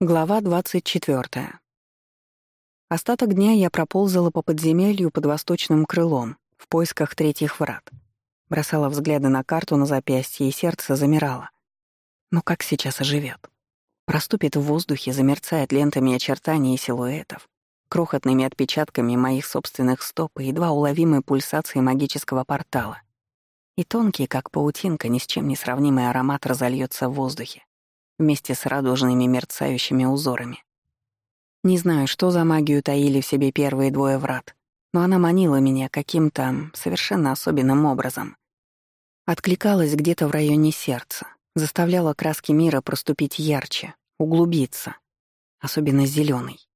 Глава 24. Остаток дня я проползала по подземелью под восточным крылом, в поисках третьих врат. Бросала взгляды на карту на запястье, и сердце замирало. Но как сейчас оживет? Проступит в воздухе, замерцает лентами очертаний и силуэтов, крохотными отпечатками моих собственных стоп и едва уловимой пульсацией магического портала. И тонкий, как паутинка, ни с чем не сравнимый аромат разольется в воздухе вместе с радужными мерцающими узорами. Не знаю, что за магию таили в себе первые двое врат, но она манила меня каким-то совершенно особенным образом. Откликалась где-то в районе сердца, заставляла краски мира проступить ярче, углубиться, особенно зеленый.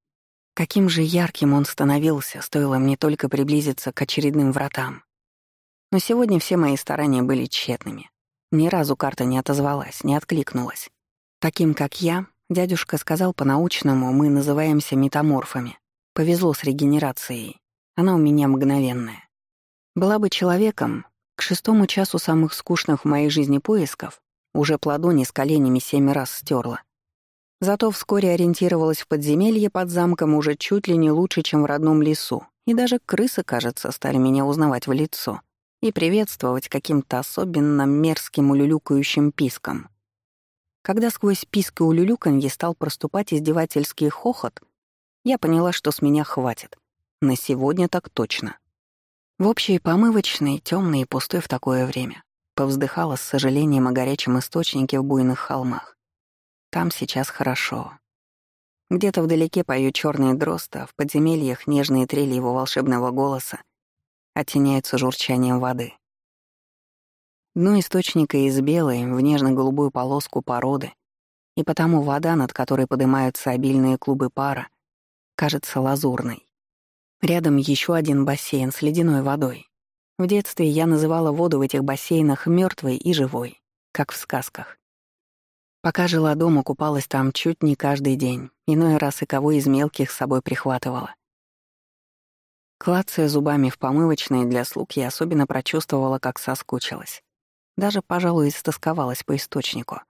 Каким же ярким он становился, стоило мне только приблизиться к очередным вратам. Но сегодня все мои старания были тщетными. Ни разу карта не отозвалась, не откликнулась. Таким, как я, дядюшка сказал по-научному, мы называемся метаморфами. Повезло с регенерацией. Она у меня мгновенная. Была бы человеком, к шестому часу самых скучных в моей жизни поисков уже плодони с коленями семь раз стерла. Зато вскоре ориентировалась в подземелье под замком уже чуть ли не лучше, чем в родном лесу, и даже крысы, кажется, стали меня узнавать в лицо и приветствовать каким-то особенно мерзким улюлюкающим писком. Когда сквозь писк и улюлюканье стал проступать издевательский хохот, я поняла, что с меня хватит. На сегодня так точно. В общей помывочной, темной и пустой в такое время, повздыхала с сожалением о горячем источнике в буйных холмах. Там сейчас хорошо. Где-то вдалеке поют черные дрозд, а в подземельях нежные трели его волшебного голоса оттеняются журчанием воды. Дно источника из белой в нежно-голубую полоску породы, и потому вода, над которой поднимаются обильные клубы пара, кажется лазурной. Рядом еще один бассейн с ледяной водой. В детстве я называла воду в этих бассейнах мертвой и живой, как в сказках. Пока жила дома, купалась там чуть не каждый день, иной раз и кого из мелких с собой прихватывала. Клацая зубами в помывочной для слуг, я особенно прочувствовала, как соскучилась. Даже, пожалуй, истосковалась по источнику.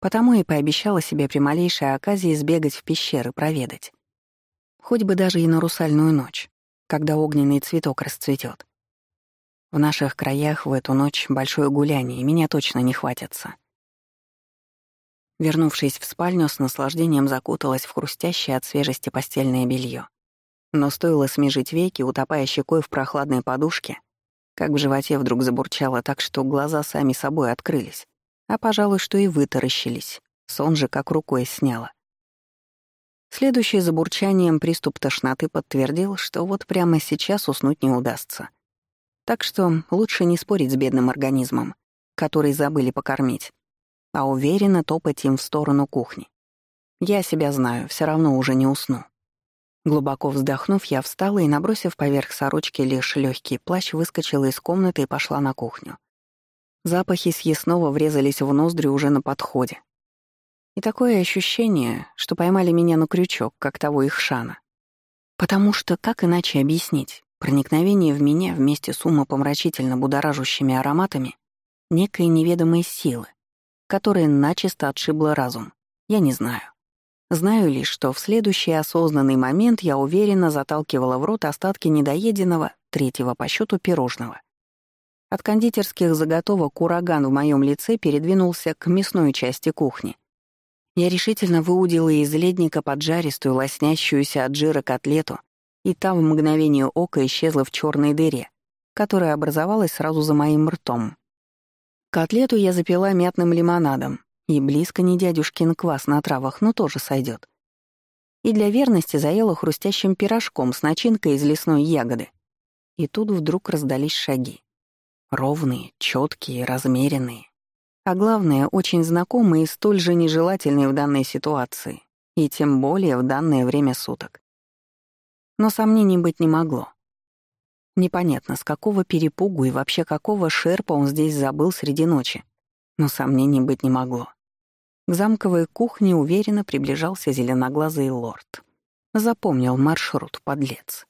Потому и пообещала себе при малейшей оказии сбегать в пещеры, проведать. Хоть бы даже и на русальную ночь, когда огненный цветок расцветет. В наших краях в эту ночь большое гуляние, меня точно не хватится. Вернувшись в спальню, с наслаждением закуталась в хрустящее от свежести постельное белье. Но стоило смежить веки, утопая щекой в прохладной подушке, как в животе вдруг забурчало так, что глаза сами собой открылись, а, пожалуй, что и вытаращились. Сон же как рукой сняло. Следующий забурчанием приступ тошноты подтвердил, что вот прямо сейчас уснуть не удастся. Так что лучше не спорить с бедным организмом, который забыли покормить, а уверенно топать им в сторону кухни. Я себя знаю, все равно уже не усну. Глубоко вздохнув, я встала и, набросив поверх сорочки лишь легкий плащ, выскочила из комнаты и пошла на кухню. Запахи съестного врезались в ноздри уже на подходе. И такое ощущение, что поймали меня на крючок, как того их шана. Потому что, как иначе объяснить, проникновение в меня вместе с умопомрачительно будоражущими ароматами некой неведомой силы, которая начисто отшибла разум, я не знаю. Знаю лишь, что в следующий осознанный момент я уверенно заталкивала в рот остатки недоеденного, третьего по счету пирожного. От кондитерских заготовок ураган в моем лице передвинулся к мясной части кухни. Я решительно выудила из ледника поджаристую, лоснящуюся от жира котлету, и та в мгновение ока исчезла в черной дыре, которая образовалась сразу за моим ртом. Котлету я запила мятным лимонадом, и близко не дядюшкин квас на травах, но тоже сойдет. И для верности заела хрустящим пирожком с начинкой из лесной ягоды. И тут вдруг раздались шаги. Ровные, четкие, размеренные. А главное, очень знакомые и столь же нежелательные в данной ситуации, и тем более в данное время суток. Но сомнений быть не могло. Непонятно, с какого перепугу и вообще какого шерпа он здесь забыл среди ночи. Но сомнений быть не могло. К замковой кухне уверенно приближался зеленоглазый лорд. Запомнил маршрут, подлец.